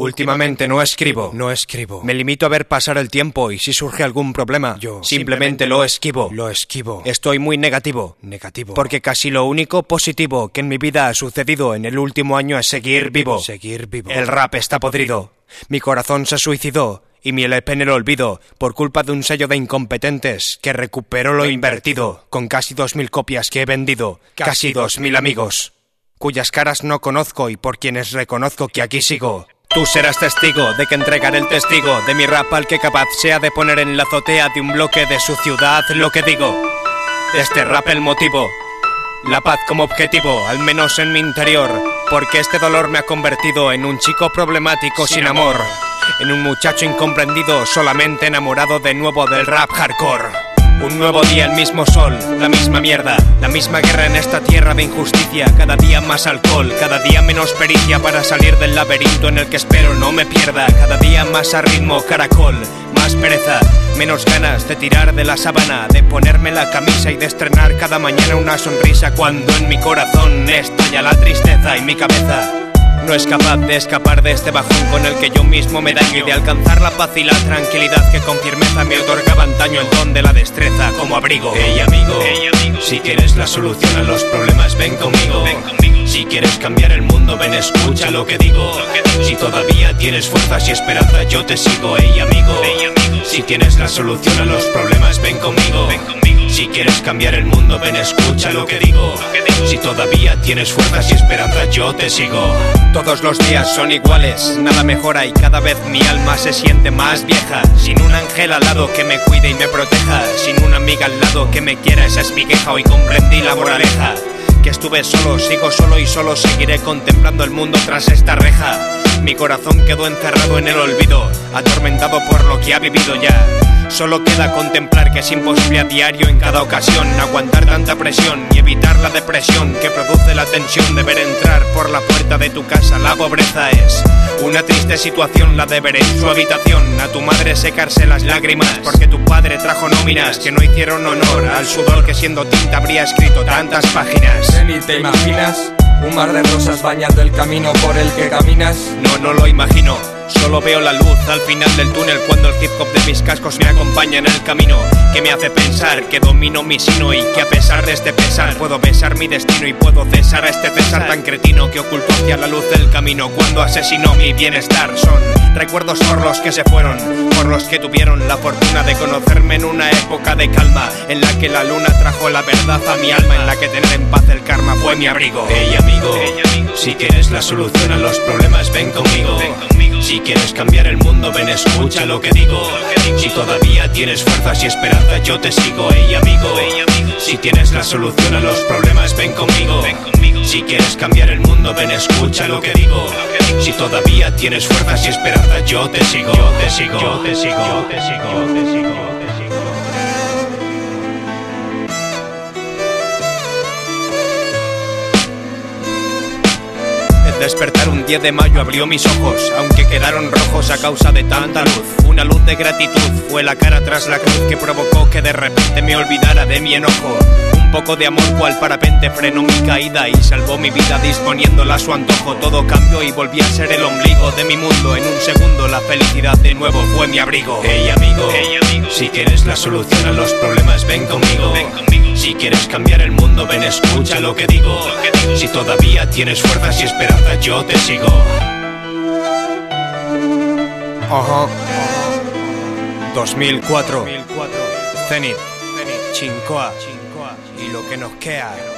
Últimamente no escribo. No escribo. Me limito a ver pasar el tiempo y si surge algún problema, Yo simplemente lo esquivo. Lo esquivo. Estoy muy negativo. Negativo. Porque casi lo único positivo que en mi vida ha sucedido en el último año es seguir vivo. Seguir vivo. El rap está podrido. Mi corazón se suicidó y mi LP en el olvido por culpa de un sello de incompetentes que recuperó lo invertido con casi dos mil copias que he vendido, casi dos mil amigos, cuyas caras no conozco y por quienes reconozco que aquí sigo. Tú serás testigo de que entregaré el testigo de mi rap al que capaz sea de poner en la azotea de un bloque de su ciudad lo que digo. Este rap el motivo, la paz como objetivo, al menos en mi interior, porque este dolor me ha convertido en un chico problemático sin, amor, en un muchacho incomprendido, solamente enamorado de nuevo del rap hardcore. Un nuevo día, el mismo sol, la misma mierda, la misma guerra en esta tierra de injusticia, cada día más alcohol, cada día menos pericia para salir del laberinto en el que espero no me pierda, cada día más a ritmo caracol, más pereza, menos ganas de tirar de la sabana, de ponerme la camisa y de estrenar cada mañana una sonrisa cuando en mi corazón estalla la tristeza y mi cabeza no es capaz de escapar de este bajón con el que yo mismo me daño y de alcanzar la paz y la tranquilidad que con firmeza me otorgaba antaño el don de la destreza como abrigo. Hey amigo, si quieres la solución a los problemas ven conmigo. Si quieres cambiar el mundo ven escucha lo que digo. Si todavía tienes fuerzas y esperanza yo te sigo. Hey amigo, si tienes la solución a los problemas ven conmigo. Si quieres cambiar el mundo ven escucha lo que digo. Si todavía tienes fuerzas y esperanza yo te sigo. Todos los días son iguales, nada mejora y cada vez mi alma se siente más vieja. Sin un ángel al lado que me cuide y me proteja, sin una amiga al lado que me quiera, esa es mi queja. Hoy comprendí la moraleja. Estuve solo, sigo solo y solo seguiré contemplando el mundo tras esta reja. Mi corazón quedó encerrado en el olvido, atormentado por lo que ha vivido ya. Solo queda contemplar que es imposible a diario en cada ocasión aguantar tanta presión y evitar la depresión que produce la tensión de ver entrar por la puerta de tu casa. La pobreza es una triste situación, la de ver en su habitación a tu madre secarse las lágrimas porque tu padre trajo nóminas que no hicieron honor al sudor que siendo tinta habría escrito tantas páginas. Ni te imaginas un mar de rosas bañando el camino por el que caminas. No, no lo imagino. Solo veo la luz al final del túnel cuando el hip hop de mis cascos me acompaña en el camino que me hace pensar que domino mi sino y que a pesar de este pesar puedo besar mi destino y puedo cesar a este pesar tan cretino que ocultó hacia la luz del camino cuando asesinó mi bienestar. Son recuerdos por los que se fueron, por los que tuvieron la fortuna de conocerme en una época de calma en la que la luna trajo la verdad a mi alma, en la que tener en paz el karma fue mi abrigo. Hey amigo, si quieres la solución a los problemas ven conmigo. Si quieres cambiar el mundo ven escucha lo que digo. Si todavía tienes fuerzas y esperanza yo te sigo. Hey amigo, si tienes la solución a los problemas ven conmigo. Si quieres cambiar el mundo ven escucha lo que digo. Si todavía tienes fuerzas y esperanza yo te sigo. Yo te sigo. Yo te sigo. Yo te sigo. Yo te sigo. Yo te sigo. Despertar un 10 de mayo abrió mis ojos, aunque quedaron rojos a causa de tanta luz. Una luz de gratitud fue la cara tras la cruz que provocó que de repente me olvidara de mi enojo. Un poco de amor cual parapente frenó mi caída y salvó mi vida disponiéndola a su antojo. Todo cambió y volví a ser el ombligo de mi mundo. En un segundo la felicidad de nuevo fue mi abrigo. Hey amigo, si quieres la solución a los problemas ven conmigo. Si quieres cambiar el mundo ven escucha lo que digo. Si todavía tienes fuerzas y esperanza yo te sigo. Ajá. 2004. Zenit. Chincoa. Y lo que nos queda.